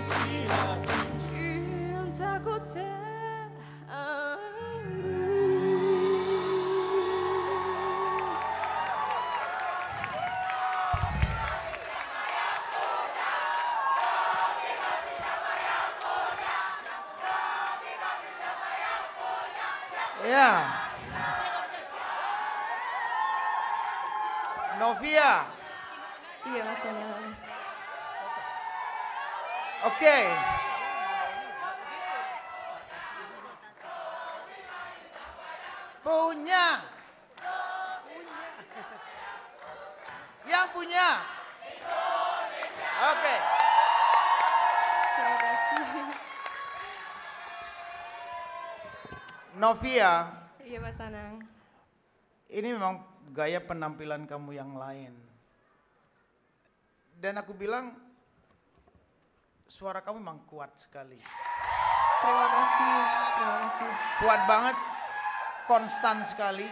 satu sisi hati. Cintaku tak Ya. Novia. Iya mas Anang. Oke. Punya. Yang punya. Oke. Terima kasih. Novia, Iya mas Anang. ini memang gaya penampilan kamu yang lain. Dan aku bilang suara kamu memang kuat sekali. Terima kasih. Terima kasih. Kuat banget, konstan sekali.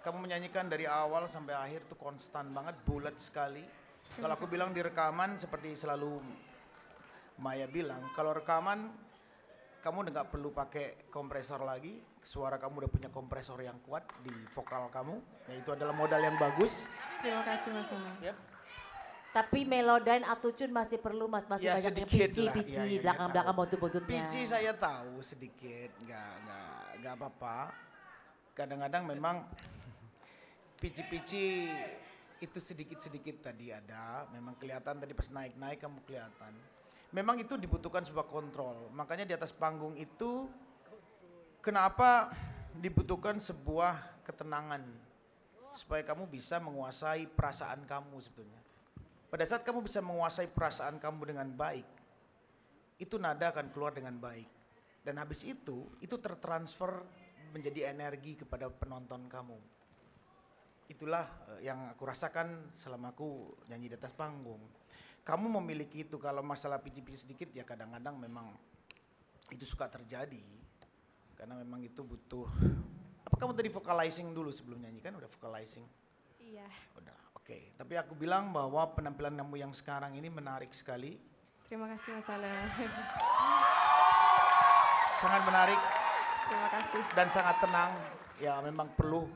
Kamu menyanyikan dari awal sampai akhir tuh konstan banget, bulat sekali. Kalau aku bilang di rekaman seperti selalu Maya bilang, kalau rekaman kamu udah nggak perlu pakai kompresor lagi, suara kamu udah punya kompresor yang kuat di vokal kamu. Ya itu adalah modal yang bagus. Terima kasih mas. Yep. Tapi Melodyne Atucun masih perlu mas, masih Ya, banyak pici-pici Ya, ya, ya, belakang-belakang tahu. buntut-buntutnya. Pici saya tahu sedikit, nggak nggak nggak apa-apa. Kadang-kadang memang pici-pici itu sedikit-sedikit tadi ada, memang kelihatan tadi pas naik-naik kamu kelihatan. Memang itu dibutuhkan sebuah kontrol. Makanya di atas panggung itu kenapa dibutuhkan sebuah ketenangan supaya kamu bisa menguasai perasaan kamu sebetulnya. Pada saat kamu bisa menguasai perasaan kamu dengan baik, itu nada akan keluar dengan baik. Dan habis itu, itu tertransfer menjadi energi kepada penonton kamu. Itulah eh, yang aku rasakan selama aku nyanyi di atas panggung. Kamu memiliki itu, kalau masalah pici-pici sedikit ya kadang-kadang memang itu suka terjadi. Karena memang itu butuh, apa kamu tadi vocalizing dulu sebelum nyanyi kan udah vocalizing? Iya. Udah, oke. Tapi aku bilang bahwa penampilan kamu yang sekarang ini menarik sekali. Terima kasih mas Anang. Sangat menarik Terima kasih. dan sangat tenang. Ya memang perlu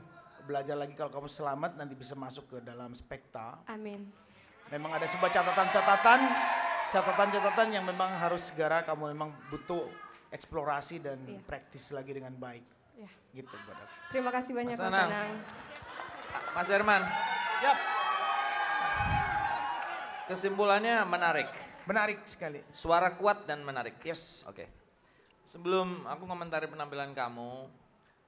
belajar lagi kalau kamu selamat nanti bisa masuk ke dalam spekta. Amin. Memang ada sebuah catatan-catatan, catatan-catatan yang memang harus segera kamu memang butuh eksplorasi dan Iya. praktis lagi dengan baik. Ya. Gitu buat aku. Terima kasih banyak Mas. Anang. Mas Herman, Yap, kesimpulannya menarik. menarik sekali. Suara kuat dan menarik. Yes. Oke. Sebelum aku komentari penampilan kamu,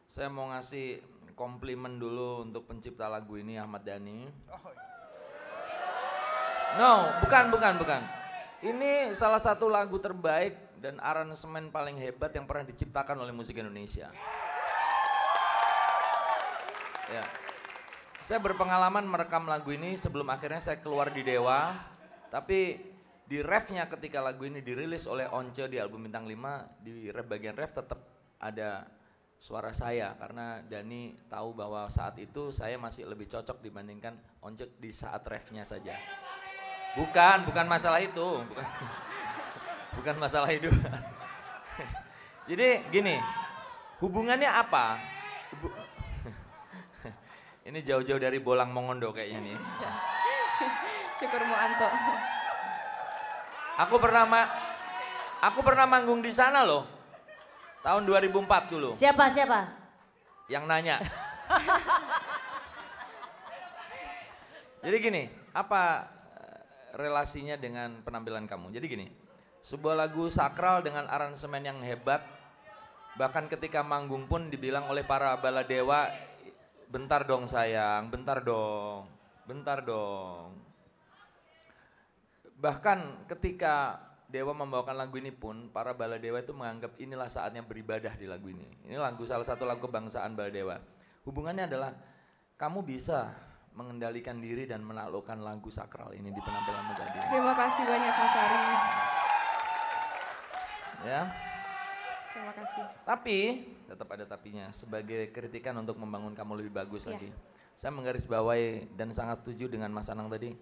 saya mau ngasih komplimen dulu untuk pencipta lagu ini Ahmad Dhani. No, bukan, bukan, bukan. Ini salah satu lagu terbaik dan aransemen paling hebat yang pernah diciptakan oleh musik Indonesia. Ya. Saya berpengalaman merekam lagu ini sebelum akhirnya saya keluar di Dewa. Tapi di refnya ketika lagu ini dirilis oleh Once di album Bintang 5, di ref bagian ref tetap ada suara saya karena Dani tahu bahwa saat itu saya masih lebih cocok dibandingkan Once di saat refnya saja. Bukan, bukan masalah itu. Bukan, bukan masalah itu. Jadi gini, hubungannya apa? Ini jauh-jauh dari Bolang Mongondo kayaknya nih. Syukur Mu Anto. Aku pernah ma- aku pernah manggung di sana loh. Tahun 2004 dulu. Siapa siapa? Yang nanya. Jadi gini, apa eh, relasinya dengan penampilan kamu? Jadi gini, sebuah lagu sakral dengan aransemen yang hebat, bahkan ketika manggung pun dibilang oleh para baladewa, bentar dong sayang, bentar dong, bentar dong. Bahkan ketika Dewa membawakan lagu ini pun, para baladewa itu menganggap inilah saatnya beribadah di lagu ini. Ini lagu salah satu lagu kebangsaan baladewa. Hubungannya adalah kamu bisa mengendalikan diri dan menaklukkan lagu sakral ini di penampilan menjadi. Terima kasih banyak Mas Ari. Ya, Terima kasih. tapi tetap ada tapinya sebagai kritikan untuk membangun kamu lebih bagus Iya. lagi. Saya menggarisbawahi dan sangat setuju dengan Mas Anang tadi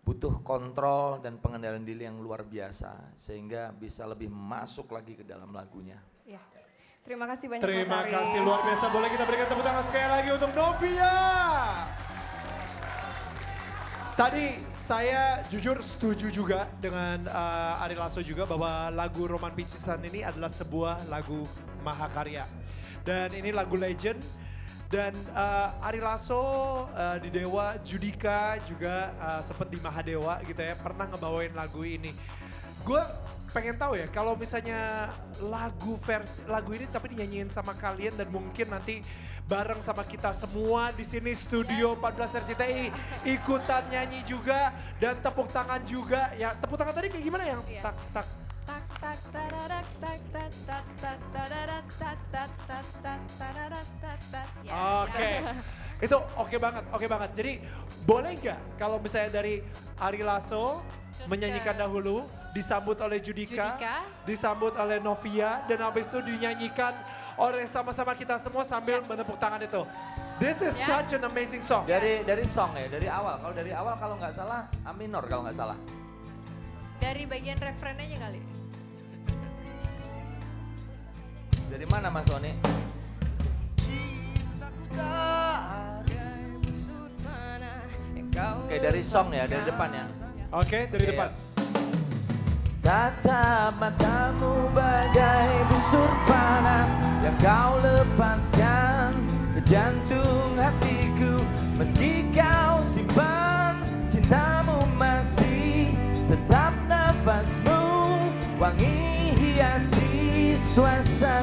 butuh kontrol dan pengendalian diri yang luar biasa sehingga bisa lebih masuk lagi ke dalam lagunya. Ya. Terima kasih banyak Mas Terima Ari. kasih luar biasa. Boleh kita berikan tepuk tangan sekali lagi untuk Novia. Tadi saya jujur setuju juga dengan eh, Ari Lasso juga bahwa lagu Roman Picisan ini adalah sebuah lagu mahakarya. Dan ini lagu legend. Dan eh, Ari Lasso eh, di Dewa, Judika juga eh, sempat di Mahadewa gitu ya, pernah ngebawain lagu ini. Gue pengen tahu ya kalau misalnya lagu versi lagu ini tapi dinyanyiin sama kalian dan mungkin nanti bareng sama kita semua di sini studio 14 RCTI ikutan nyanyi juga dan tepuk tangan juga ya tepuk tangan tadi kayak gimana yang Iya. tak tak Tak tak tararak tak tak tak tak tararak tak tak tak tak tararak tak tak. Ya, Oke. ya. Itu oke banget, oke banget. Jadi boleh nggak kalau misalnya dari Ari Lasso menyanyikan dahulu, disambut oleh Judika, Judika. disambut oleh Novia, dan habis itu dinyanyikan oleh sama-sama kita semua sambil Yes. menepuk tangan itu. This is Ya. such an amazing song. Dari dari song ya, dari awal. Kalau dari awal kalau nggak salah A minor kalau nggak salah. Dari bagian referen aja kali. Dari mana Mas kau Oke dari song ya, dari depan ya. Oke, dari Iya. depan. Tatap matamu bagai busur panah yang kau lepaskan. Ke jantung hatiku meski kau simpan cintamu masih tetap nafasmu. Wangi hiasi suasana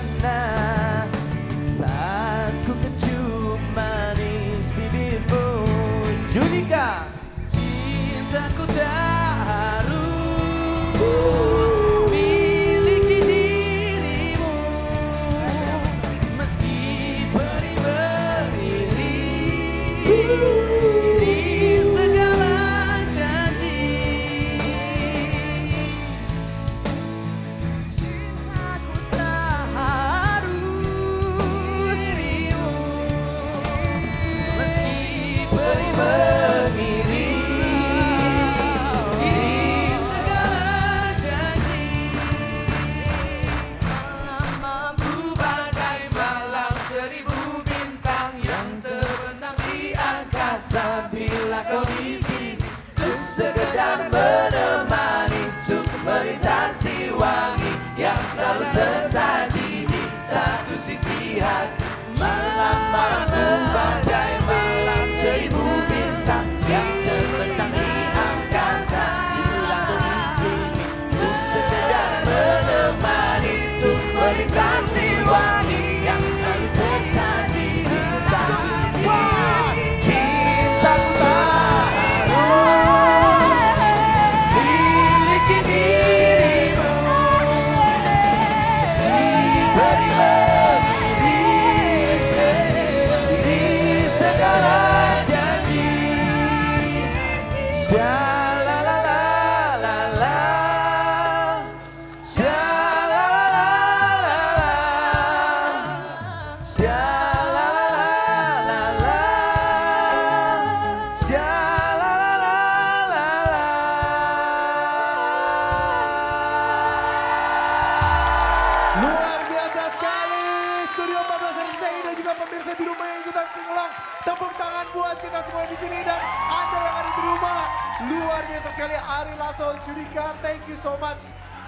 Luar biasa sekali Ari Lasso, Judika, thank you so much.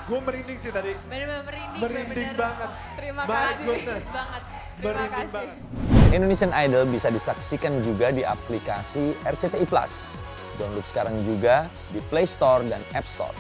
Gue merinding sih tadi. Bener-bener merinding, Merinding banget. Terima My kasih goodness. banget. Terima Merinding kasih. banget. Indonesian Idol bisa disaksikan juga di aplikasi RCTI Plus. Download sekarang juga di Play Store dan App Store.